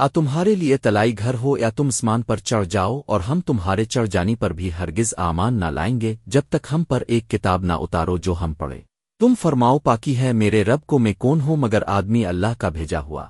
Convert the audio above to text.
آ تمہارے لیے تلائی گھر ہو یا تم اسمان پر چڑھ جاؤ اور ہم تمہارے چڑھ جانی پر بھی ہرگز آمان نہ لائیں گے جب تک ہم پر ایک کتاب نہ اتارو جو ہم پڑھے۔ تم فرماؤ، پاکی ہے میرے رب کو میں کون ہوں مگر آدمی اللہ کا بھیجا ہوا۔